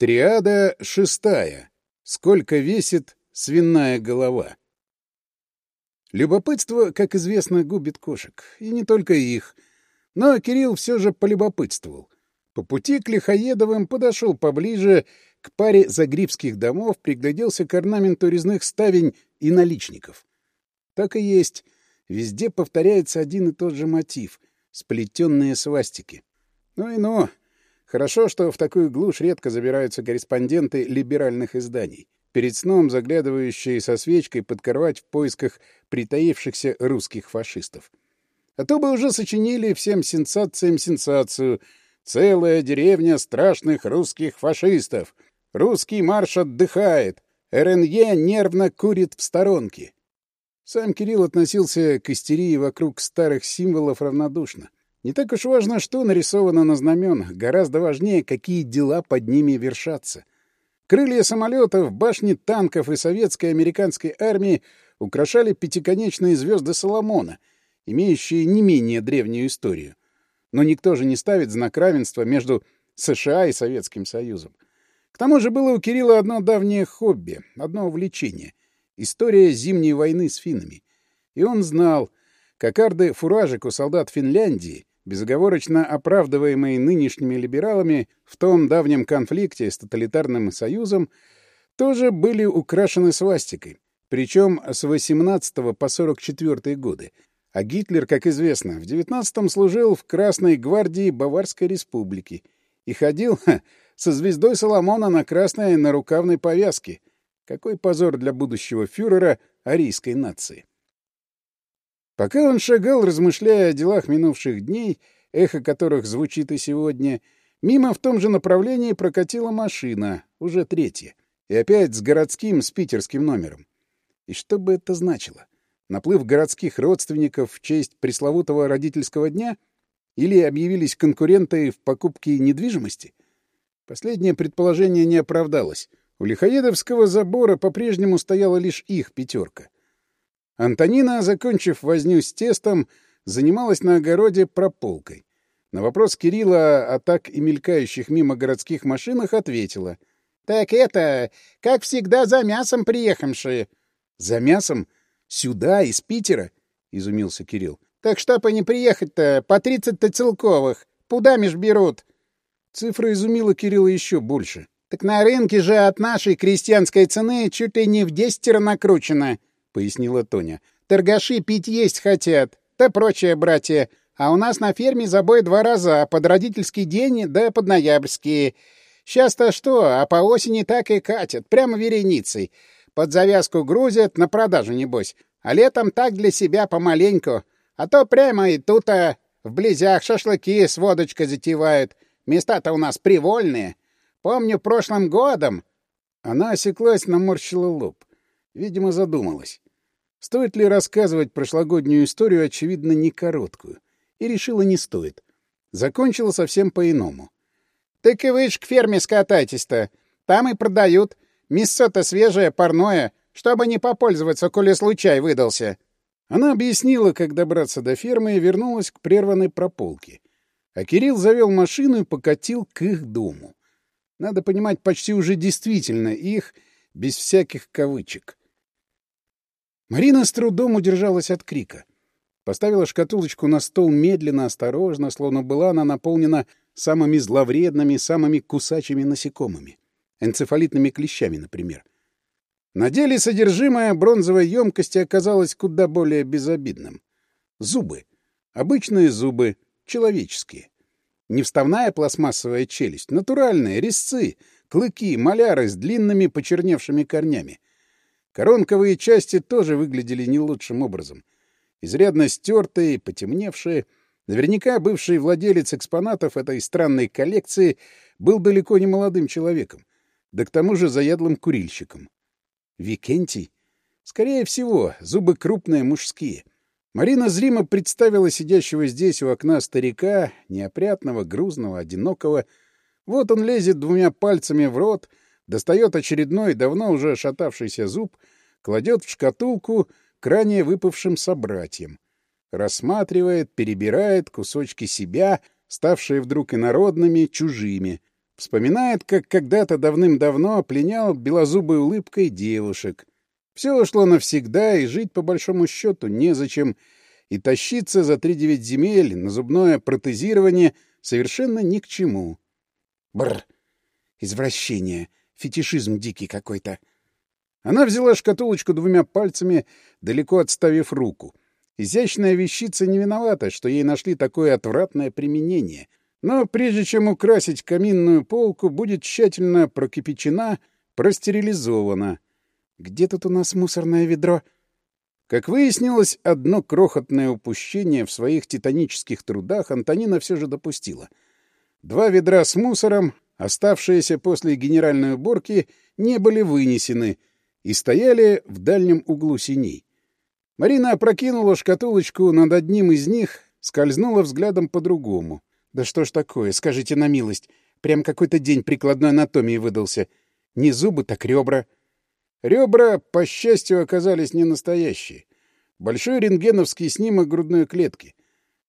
Триада шестая. Сколько весит свиная голова? Любопытство, как известно, губит кошек. И не только их. Но Кирилл все же полюбопытствовал. По пути к Лихоедовым подошел поближе к паре загрибских домов, пригляделся к орнаменту резных ставень и наличников. Так и есть. Везде повторяется один и тот же мотив — сплетенные свастики. Ну и ну, Хорошо, что в такую глушь редко забираются корреспонденты либеральных изданий, перед сном заглядывающие со свечкой под кровать в поисках притаившихся русских фашистов. А то бы уже сочинили всем сенсациям сенсацию. Целая деревня страшных русских фашистов. Русский марш отдыхает. РНЕ нервно курит в сторонке. Сам Кирилл относился к истерии вокруг старых символов равнодушно. Не так уж важно, что нарисовано на знаменах, гораздо важнее, какие дела под ними вершатся. Крылья самолетов, башни танков и советской и американской армии украшали пятиконечные звезды Соломона, имеющие не менее древнюю историю. Но никто же не ставит знак равенства между США и Советским Союзом. К тому же было у Кирилла одно давнее хобби, одно увлечение — история зимней войны с финнами. И он знал, кокарды фуражек у солдат Финляндии безоговорочно оправдываемые нынешними либералами в том давнем конфликте с тоталитарным союзом, тоже были украшены свастикой, причем с 18 по 44 годы. А Гитлер, как известно, в 19-м служил в Красной гвардии Баварской республики и ходил ха, со звездой Соломона на красной нарукавной повязке. Какой позор для будущего фюрера арийской нации! Пока он шагал, размышляя о делах минувших дней, эхо которых звучит и сегодня, мимо в том же направлении прокатила машина, уже третья, и опять с городским, с питерским номером. И что бы это значило? Наплыв городских родственников в честь пресловутого родительского дня? Или объявились конкуренты в покупке недвижимости? Последнее предположение не оправдалось. У Лихоедовского забора по-прежнему стояла лишь их пятерка — Антонина, закончив возню с тестом, занималась на огороде прополкой. На вопрос Кирилла о так и мелькающих мимо городских машинах ответила. — Так это, как всегда, за мясом приехавшие. — За мясом? Сюда, из Питера? — изумился Кирилл. — Так что по не приехать-то? По тридцать-то целковых. Пудами ж берут. Цифра изумила Кирилла еще больше. — Так на рынке же от нашей крестьянской цены чуть ли не в десятеро накручено. —— пояснила Тоня. «Торгаши пить есть хотят, да прочее, братья. А у нас на ферме забой два раза, а под родительский день да под ноябрьские. Сейчас-то что, а по осени так и катят, прямо вереницей. Под завязку грузят, на продажу небось. А летом так для себя помаленьку. А то прямо и тут-то а, в близях шашлыки с водочкой затевают. Места-то у нас привольные. Помню, прошлым годом...» Она осеклась, наморщила лоб. Видимо, задумалась. Стоит ли рассказывать прошлогоднюю историю, очевидно, не короткую. И решила, не стоит. Закончила совсем по-иному. — Так и вы ж к ферме скатайтесь-то. Там и продают. Мясо-то свежее, парное, чтобы не попользоваться, коли случай выдался. Она объяснила, как добраться до фермы, и вернулась к прерванной прополке. А Кирилл завел машину и покатил к их дому. Надо понимать, почти уже действительно их, без всяких кавычек. Марина с трудом удержалась от крика. Поставила шкатулочку на стол медленно, осторожно, словно была она наполнена самыми зловредными, самыми кусачими насекомыми. Энцефалитными клещами, например. На деле содержимое бронзовой емкости оказалось куда более безобидным. Зубы. Обычные зубы. Человеческие. Не вставная пластмассовая челюсть, натуральные, резцы, клыки, маляры с длинными почерневшими корнями — Коронковые части тоже выглядели не лучшим образом. Изрядно стертые, потемневшие. Наверняка бывший владелец экспонатов этой странной коллекции был далеко не молодым человеком, да к тому же заядлым курильщиком. Викентий? Скорее всего, зубы крупные, мужские. Марина зримо представила сидящего здесь у окна старика, неопрятного, грузного, одинокого. Вот он лезет двумя пальцами в рот — достает очередной, давно уже шатавшийся зуб, кладет в шкатулку к ранее выпавшим собратьям. Рассматривает, перебирает кусочки себя, ставшие вдруг инородными, чужими. Вспоминает, как когда-то давным-давно пленял белозубой улыбкой девушек. Все ушло навсегда, и жить по большому счету незачем, и тащиться за тридевять земель на зубное протезирование совершенно ни к чему. Бр! Извращение! фетишизм дикий какой-то. Она взяла шкатулочку двумя пальцами, далеко отставив руку. Изящная вещица не виновата, что ей нашли такое отвратное применение. Но прежде чем украсить каминную полку, будет тщательно прокипячена, простерилизована. «Где тут у нас мусорное ведро?» Как выяснилось, одно крохотное упущение в своих титанических трудах Антонина все же допустила. Два ведра с мусором, Оставшиеся после генеральной уборки не были вынесены и стояли в дальнем углу синей. Марина опрокинула шкатулочку над одним из них, скользнула взглядом по-другому. «Да что ж такое, скажите на милость, прям какой-то день прикладной анатомии выдался. Не зубы, так ребра». Ребра, по счастью, оказались не настоящие. Большой рентгеновский снимок грудной клетки.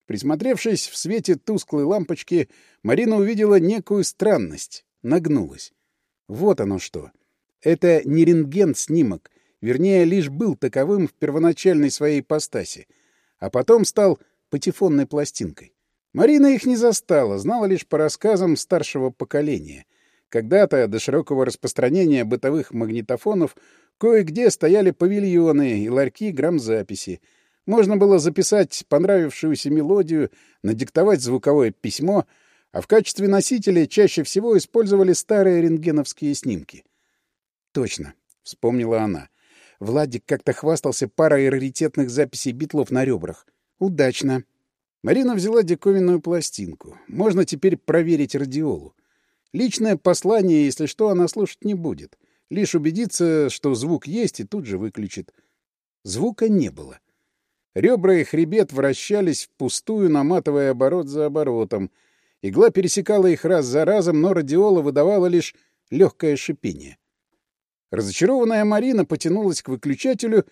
Присмотревшись в свете тусклой лампочки, Марина увидела некую странность, нагнулась. Вот оно что. Это не рентген-снимок, вернее, лишь был таковым в первоначальной своей ипостаси, а потом стал патефонной пластинкой. Марина их не застала, знала лишь по рассказам старшего поколения. Когда-то до широкого распространения бытовых магнитофонов кое-где стояли павильоны и ларьки грамзаписи — можно было записать понравившуюся мелодию, надиктовать звуковое письмо, а в качестве носителя чаще всего использовали старые рентгеновские снимки. «Точно», — вспомнила она. Владик как-то хвастался парой раритетных записей битлов на ребрах. «Удачно». Марина взяла диковинную пластинку. Можно теперь проверить радиолу. Личное послание, если что, она слушать не будет. Лишь убедиться, что звук есть, и тут же выключит. Звука не было. — Ребра и хребет вращались впустую, наматывая оборот за оборотом. Игла пересекала их раз за разом, но радиола выдавала лишь легкое шипение. Разочарованная Марина потянулась к выключателю,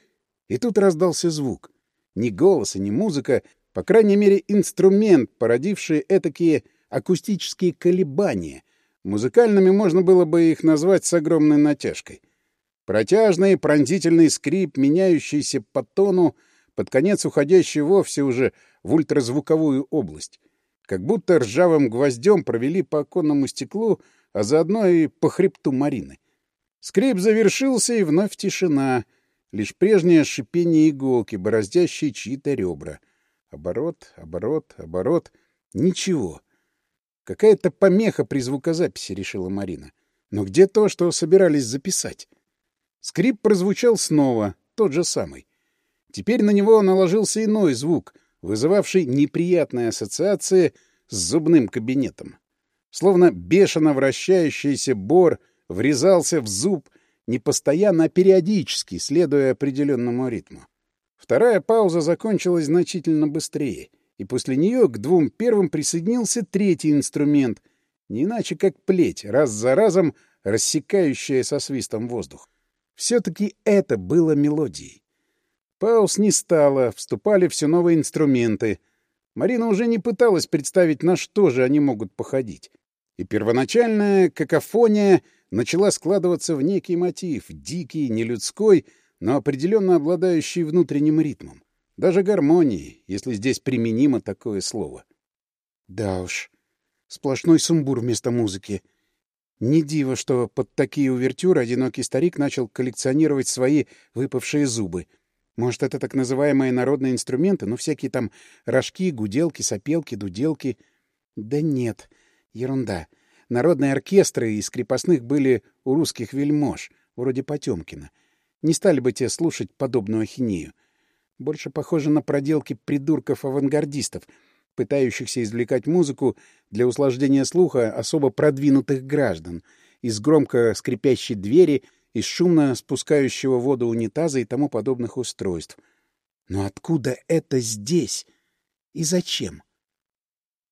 и тут раздался звук. Ни голоса, ни музыка, по крайней мере, инструмент, породивший этакие акустические колебания. Музыкальными можно было бы их назвать с огромной натяжкой. Протяжный пронзительный скрип, меняющийся по тону, под конец уходящий вовсе уже в ультразвуковую область. Как будто ржавым гвоздем провели по оконному стеклу, а заодно и по хребту Марины. Скрип завершился, и вновь тишина. Лишь прежнее шипение иголки, бороздящие чьи-то ребра. Оборот, оборот, оборот. Ничего. Какая-то помеха при звукозаписи, решила Марина. Но где то, что собирались записать? Скрип прозвучал снова, тот же самый. Теперь на него наложился иной звук, вызывавший неприятные ассоциации с зубным кабинетом. Словно бешено вращающийся бор врезался в зуб не постоянно, а периодически, следуя определенному ритму. Вторая пауза закончилась значительно быстрее, и после нее к двум первым присоединился третий инструмент, не иначе как плеть, раз за разом рассекающая со свистом воздух. Все-таки это было мелодией. Паус не стало, вступали все новые инструменты. Марина уже не пыталась представить, на что же они могут походить. И первоначальная какофония начала складываться в некий мотив, дикий, нелюдской, но определенно обладающий внутренним ритмом. Даже гармонией, если здесь применимо такое слово. Да уж, сплошной сумбур вместо музыки. Не диво, что под такие увертюры одинокий старик начал коллекционировать свои выпавшие зубы — может, это так называемые народные инструменты, ну, всякие там рожки, гуделки, сопелки, дуделки. Да нет, ерунда. Народные оркестры из крепостных были у русских вельмож, вроде Потемкина. Не стали бы те слушать подобную ахинею. Больше похоже на проделки придурков-авангардистов, пытающихся извлекать музыку для услаждения слуха особо продвинутых граждан из громко скрипящей двери — из шумно спускающего воду унитаза и тому подобных устройств. Но откуда это здесь? И зачем?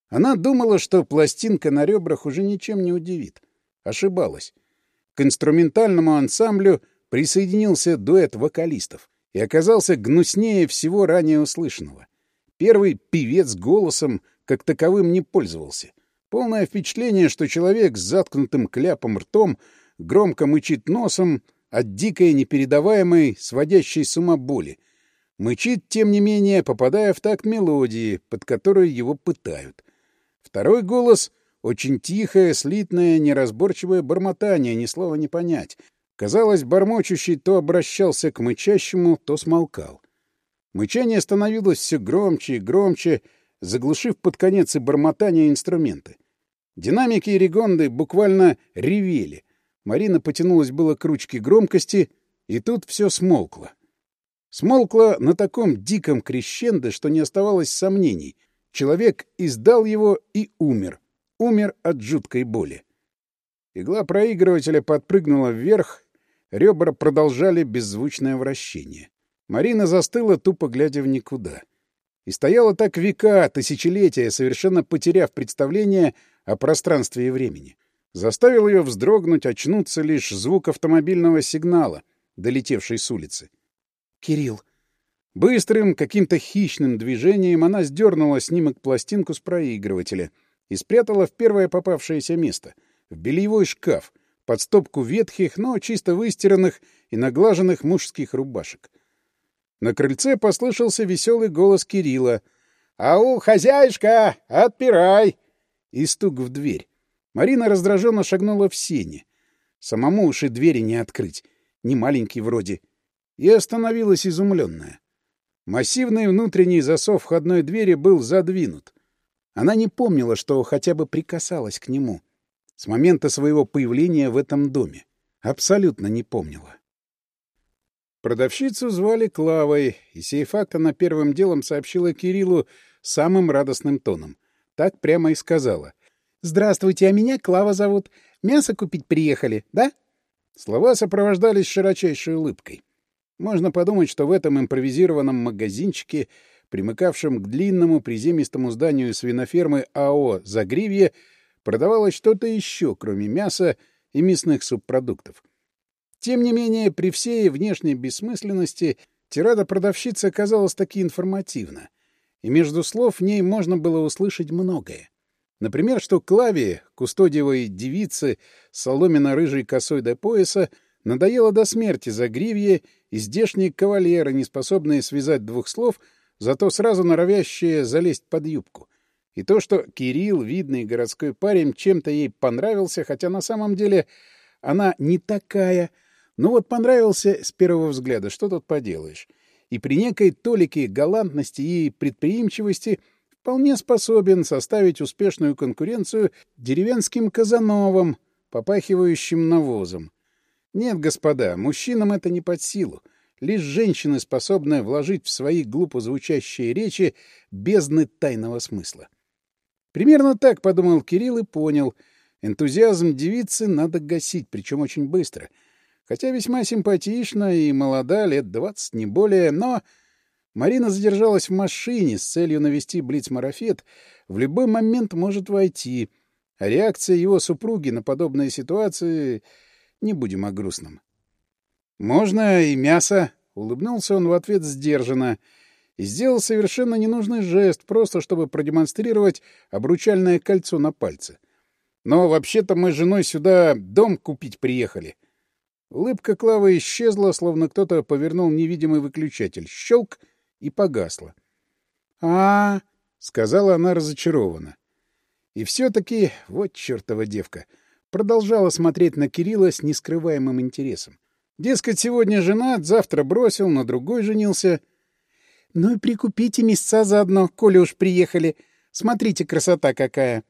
Она думала, что пластинка на ребрах уже ничем не удивит. Ошибалась. К инструментальному ансамблю присоединился дуэт вокалистов и оказался гнуснее всего ранее услышанного. Первый певец голосом как таковым не пользовался. Полное впечатление, что человек с заткнутым кляпом ртом — громко мычит носом от дикой непередаваемой сводящей с ума боли. Мычит, тем не менее, попадая в такт мелодии, под которую его пытают. Второй голос — очень тихое, слитное, неразборчивое бормотание, ни слова не понять. Казалось, бормочущий то обращался к мычащему, то смолкал. Мычание становилось все громче и громче, заглушив под конец и бормотание инструменты. Динамики и регонды буквально ревели, Марина потянулась было к ручке громкости, и тут все смолкло. Смолкло на таком диком крещендо, что не оставалось сомнений. Человек издал его и умер. Умер от жуткой боли. Игла проигрывателя подпрыгнула вверх, ребра продолжали беззвучное вращение. Марина застыла, тупо глядя в никуда. И стояла так века, тысячелетия, совершенно потеряв представление о пространстве и времени заставил ее вздрогнуть, очнуться лишь звук автомобильного сигнала, долетевший с улицы. «Кирилл!» Быстрым, каким-то хищным движением она сдернула снимок пластинку с проигрывателя и спрятала в первое попавшееся место — в бельевой шкаф, под стопку ветхих, но чисто выстиранных и наглаженных мужских рубашек. На крыльце послышался веселый голос Кирилла. «Ау, хозяюшка, отпирай!» и стук в дверь. Марина раздраженно шагнула в сени. Самому уши двери не открыть, не маленький вроде. И остановилась изумленная. Массивный внутренний засов входной двери был задвинут. Она не помнила, что хотя бы прикасалась к нему. С момента своего появления в этом доме. Абсолютно не помнила. Продавщицу звали Клавой, и сей факт она первым делом сообщила Кириллу самым радостным тоном. Так прямо и сказала. «Здравствуйте, а меня Клава зовут. Мясо купить приехали, да?» Слова сопровождались широчайшей улыбкой. Можно подумать, что в этом импровизированном магазинчике, примыкавшем к длинному приземистому зданию свинофермы АО «Загривье», продавалось что-то еще, кроме мяса и мясных субпродуктов. Тем не менее, при всей внешней бессмысленности тирада продавщицы оказалась таки информативна, и между слов в ней можно было услышать многое. Например, что Клаве, кустодиевой девице соломенно-рыжей косой до пояса, надоело до смерти загривье и здешние кавалеры, не способные связать двух слов, зато сразу норовящие залезть под юбку. И то, что Кирилл, видный городской парень, чем-то ей понравился, хотя на самом деле она не такая. Но вот понравился с первого взгляда, что тут поделаешь. И при некой толике галантности и предприимчивости — вполне способен составить успешную конкуренцию деревенским казановам, попахивающим навозом. Нет, господа, мужчинам это не под силу. Лишь женщины способны вложить в свои глупо звучащие речи бездны тайного смысла. Примерно так подумал Кирилл и понял. Энтузиазм девицы надо гасить, причем очень быстро. Хотя весьма симпатична и молода, лет двадцать, не более, но Марина задержалась в машине с целью навести блиц-марафет. В любой момент может войти. А реакция его супруги на подобные ситуации... Не будем о грустном. «Можно и мясо», — улыбнулся он в ответ сдержанно. И сделал совершенно ненужный жест, просто чтобы продемонстрировать обручальное кольцо на пальце. «Но вообще-то мы с женой сюда дом купить приехали». Улыбка Клавы исчезла, словно кто-то повернул невидимый выключатель. Щелк — и погасла. а, -а, -а сказала она разочарованно. И все-таки, вот чертова девка, продолжала смотреть на Кирилла с нескрываемым интересом. Дескать, сегодня женат, завтра бросил, на другой женился. — Ну и прикупите места заодно, коли уж приехали. Смотрите, красота какая!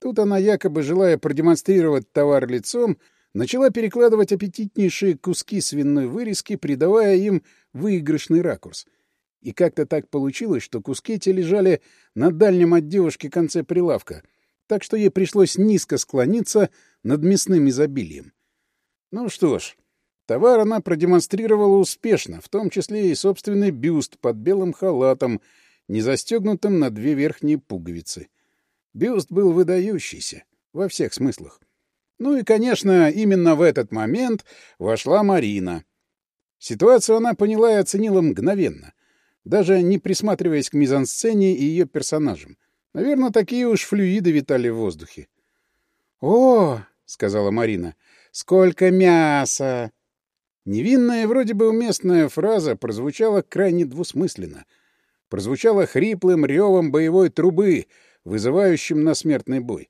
Тут она, якобы желая продемонстрировать товар лицом, начала перекладывать аппетитнейшие куски свиной вырезки, придавая им выигрышный ракурс — и как-то так получилось, что куски эти лежали на дальнем от девушки конце прилавка, так что ей пришлось низко склониться над мясным изобилием. Ну что ж, товар она продемонстрировала успешно, в том числе и собственный бюст под белым халатом, не застегнутым на две верхние пуговицы. Бюст был выдающийся, во всех смыслах. Ну и, конечно, именно в этот момент вошла Марина. Ситуацию она поняла и оценила мгновенно даже не присматриваясь к мизансцене и ее персонажам. Наверное, такие уж флюиды витали в воздухе. «О!» — сказала Марина. «Сколько мяса!» Невинная, вроде бы уместная фраза прозвучала крайне двусмысленно. Прозвучала хриплым ревом боевой трубы, вызывающим на смертный бой.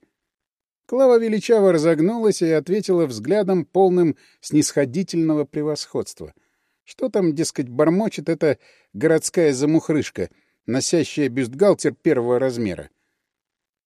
Клава величаво разогнулась и ответила взглядом полным снисходительного превосходства — что там, дескать, бормочет эта городская замухрышка, носящая бюстгальтер первого размера?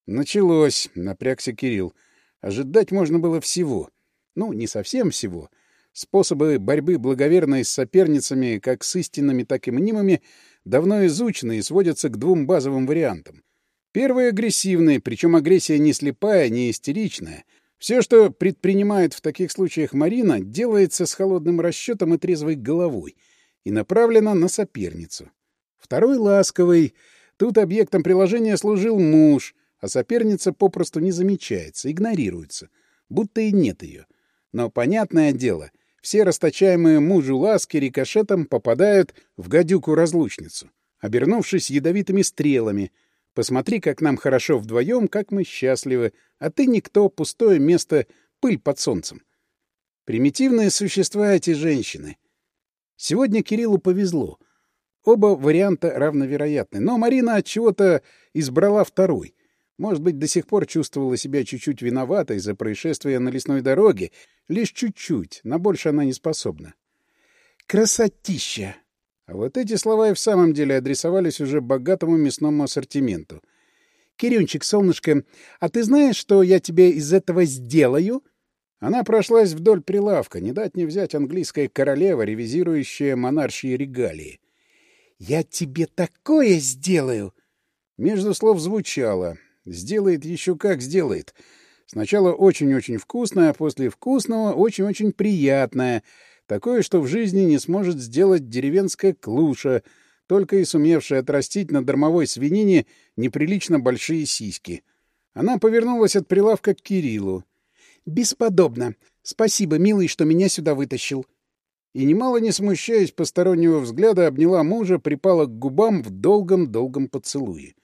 Началось, напрягся Кирилл. Ожидать можно было всего. Ну, не совсем всего. Способы борьбы благоверной с соперницами, как с истинными, так и мнимыми, давно изучены и сводятся к двум базовым вариантам. Первый — агрессивный, причем агрессия не слепая, не истеричная, все, что предпринимает в таких случаях Марина, делается с холодным расчетом и трезвой головой и направлено на соперницу. Второй ласковый. Тут объектом приложения служил муж, а соперница попросту не замечается, игнорируется, будто и нет ее. Но, понятное дело, все расточаемые мужу ласки рикошетом попадают в гадюку-разлучницу, обернувшись ядовитыми стрелами — Посмотри, как нам хорошо вдвоем, как мы счастливы, а ты никто, пустое место, пыль под солнцем. Примитивные существа эти женщины. Сегодня Кириллу повезло. Оба варианта равновероятны, но Марина от чего-то избрала второй. Может быть, до сих пор чувствовала себя чуть-чуть виноватой за происшествие на лесной дороге. Лишь чуть-чуть, на больше она не способна. «Красотища!» А вот эти слова и в самом деле адресовались уже богатому мясному ассортименту. «Кирюнчик, солнышко, а ты знаешь, что я тебе из этого сделаю?» Она прошлась вдоль прилавка, не дать не взять английская королева, ревизирующая монаршие регалии. «Я тебе такое сделаю!» Между слов звучало. «Сделает еще как сделает!» Сначала очень-очень вкусное, а после вкусного очень-очень приятное — такое, что в жизни не сможет сделать деревенская клуша, только и сумевшая отрастить на дармовой свинине неприлично большие сиськи. Она повернулась от прилавка к Кириллу. «Бесподобно! Спасибо, милый, что меня сюда вытащил!» И, немало не смущаясь постороннего взгляда, обняла мужа, припала к губам в долгом-долгом поцелуе.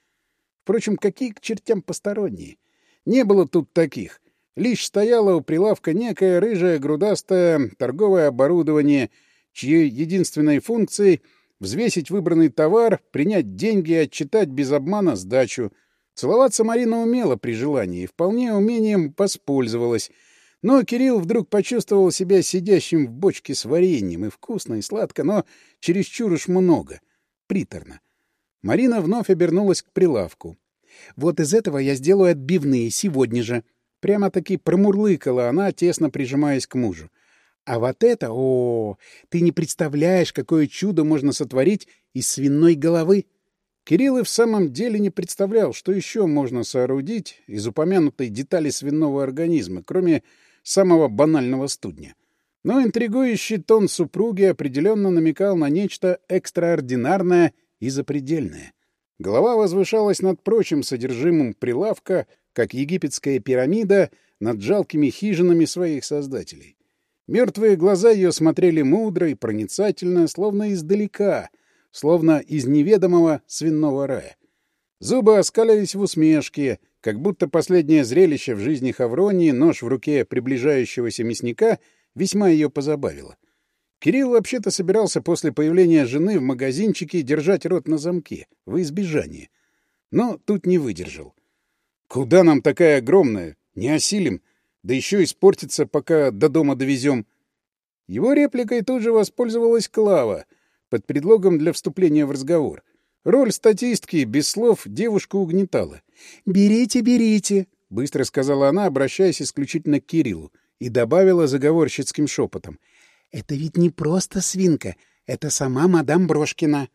Впрочем, какие к чертям посторонние? Не было тут таких. Лишь стояла у прилавка некое рыжее грудастое торговое оборудование, чьей единственной функцией — взвесить выбранный товар, принять деньги и отчитать без обмана сдачу. Целоваться Марина умела при желании и вполне умением воспользовалась. Но Кирилл вдруг почувствовал себя сидящим в бочке с вареньем, и вкусно, и сладко, но чересчур уж много. Приторно. Марина вновь обернулась к прилавку. «Вот из этого я сделаю отбивные сегодня же», Прямо-таки промурлыкала она, тесно прижимаясь к мужу. А вот это, о, ты не представляешь, какое чудо можно сотворить из свиной головы. Кирилл и в самом деле не представлял, что еще можно соорудить из упомянутой детали свиного организма, кроме самого банального студня. Но интригующий тон супруги определенно намекал на нечто экстраординарное и запредельное. Голова возвышалась над прочим содержимым прилавка — как египетская пирамида над жалкими хижинами своих создателей. Мертвые глаза ее смотрели мудро и проницательно, словно издалека, словно из неведомого свиного рая. Зубы оскалялись в усмешке, как будто последнее зрелище в жизни Хавронии, нож в руке приближающегося мясника, весьма ее позабавило. Кирилл вообще-то собирался после появления жены в магазинчике держать рот на замке, во избежание. Но тут не выдержал. Куда нам такая огромная? Не осилим. Да еще испортится, пока до дома довезем. Его репликой тут же воспользовалась Клава под предлогом для вступления в разговор. Роль статистки без слов девушку угнетала. «Берите, берите», — быстро сказала она, обращаясь исключительно к Кириллу, и добавила заговорщицким шепотом. «Это ведь не просто свинка, это сама мадам Брошкина».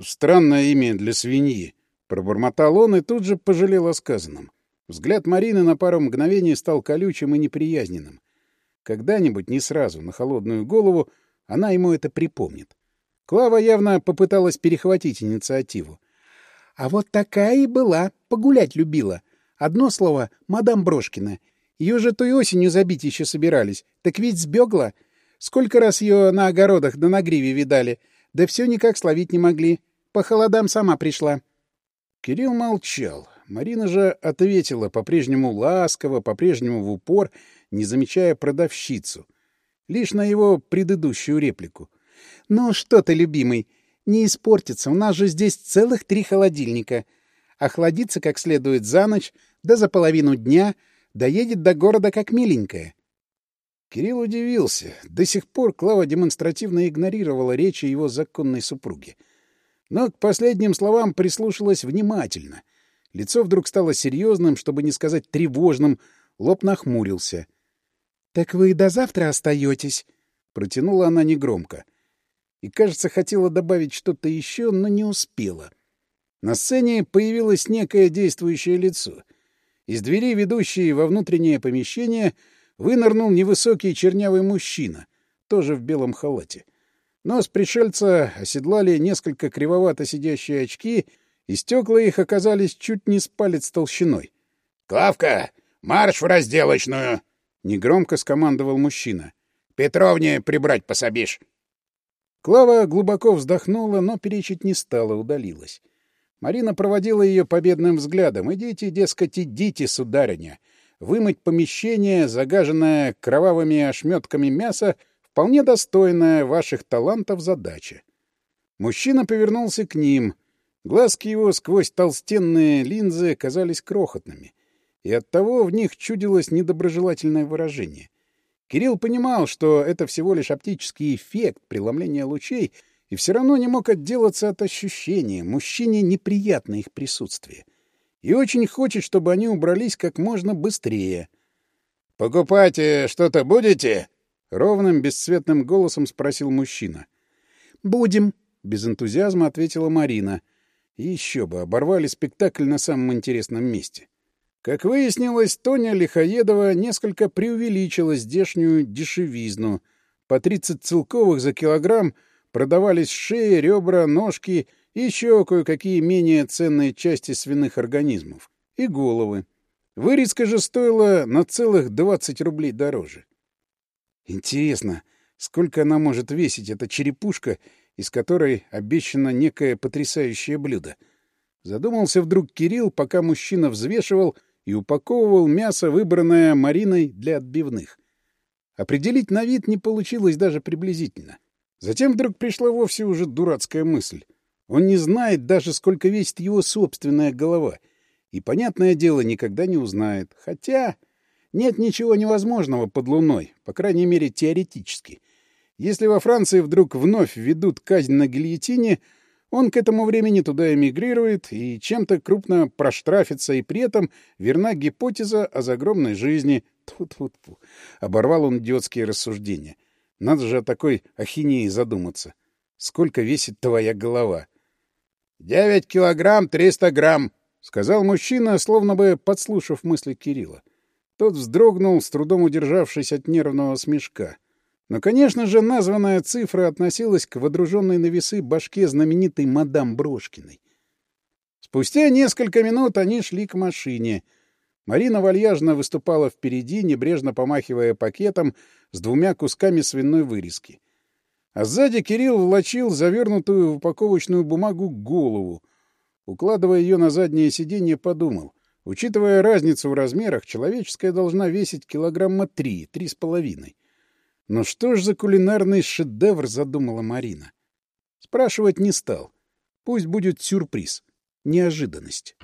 «Странное имя для свиньи», Пробормотал он и тут же пожалел о сказанном. Взгляд Марины на пару мгновений стал колючим и неприязненным. Когда-нибудь, не сразу, на холодную голову, она ему это припомнит. Клава явно попыталась перехватить инициативу. «А вот такая и была, погулять любила. Одно слово — мадам Брошкина. Ее же той осенью забить еще собирались. Так ведь сбегла. Сколько раз ее на огородах да на гриве видали. Да все никак словить не могли. По холодам сама пришла. Кирилл молчал. Марина же ответила по-прежнему ласково, по-прежнему в упор, не замечая продавщицу. Лишь на его предыдущую реплику. «Ну что ты, любимый, не испортится, у нас же здесь целых три холодильника. Охладится как следует за ночь, да за половину дня, доедет до города как миленькая». Кирилл удивился. До сих пор Клава демонстративно игнорировала речи его законной супруги. — но к последним словам прислушалась внимательно. Лицо вдруг стало серьезным, чтобы не сказать тревожным, лоб нахмурился. — Так вы и до завтра остаетесь? — протянула она негромко. И, кажется, хотела добавить что-то еще, но не успела. На сцене появилось некое действующее лицо. Из двери, ведущей во внутреннее помещение, вынырнул невысокий чернявый мужчина, тоже в белом халате. Нос пришельца оседлали несколько кривовато сидящие очки, и стекла их оказались чуть не с палец толщиной. «Клавка, марш в разделочную!» — негромко скомандовал мужчина. «Петровне прибрать пособишь!» Клава глубоко вздохнула, но перечить не стала, удалилась. Марина проводила ее победным взглядом. «Идите, дескать, идите, сударыня!» Вымыть помещение, загаженное кровавыми ошметками мяса — вполне достойная ваших талантов задача. Мужчина повернулся к ним. Глазки его сквозь толстенные линзы казались крохотными, и оттого в них чудилось недоброжелательное выражение. Кирилл понимал, что это всего лишь оптический эффект преломления лучей, и все равно не мог отделаться от ощущения, мужчине неприятно их присутствие. И очень хочет, чтобы они убрались как можно быстрее. «Покупать э, что-то будете?» — ровным, бесцветным голосом спросил мужчина. «Будем», — без энтузиазма ответила Марина. Еще бы, оборвали спектакль на самом интересном месте. Как выяснилось, Тоня Лихоедова несколько преувеличила здешнюю дешевизну. По 30 целковых за килограмм продавались шеи, ребра, ножки и еще кое-какие менее ценные части свиных организмов. И головы. Вырезка же стоила на целых 20 рублей дороже. Интересно, сколько она может весить эта черепушка, из которой обещано некое потрясающее блюдо? Задумался вдруг Кирилл, пока мужчина взвешивал и упаковывал мясо, выбранное Мариной для отбивных. Определить на вид не получилось даже приблизительно. Затем вдруг пришла вовсе уже дурацкая мысль. Он не знает даже, сколько весит его собственная голова. И, понятное дело, никогда не узнает. Хотя... Нет ничего невозможного под Луной, по крайней мере, теоретически. Если во Франции вдруг вновь ведут казнь на гильотине, он к этому времени туда эмигрирует и чем-то крупно проштрафится, и при этом верна гипотеза о загромной жизни. Тут -тут -ту. Оборвал он идиотские рассуждения. Надо же о такой ахинеи задуматься. Сколько весит твоя голова? — Девять килограмм триста грамм, — сказал мужчина, словно бы подслушав мысли Кирилла. Тот вздрогнул, с трудом удержавшись от нервного смешка. Но, конечно же, названная цифра относилась к водруженной на весы башке знаменитой мадам Брошкиной. Спустя несколько минут они шли к машине. Марина вальяжно выступала впереди, небрежно помахивая пакетом с двумя кусками свиной вырезки. А сзади Кирилл влачил завернутую в упаковочную бумагу голову. Укладывая ее на заднее сиденье, подумал. Учитывая разницу в размерах, человеческая должна весить килограмма три, три с половиной. Но что ж за кулинарный шедевр задумала Марина? Спрашивать не стал. Пусть будет сюрприз, неожиданность.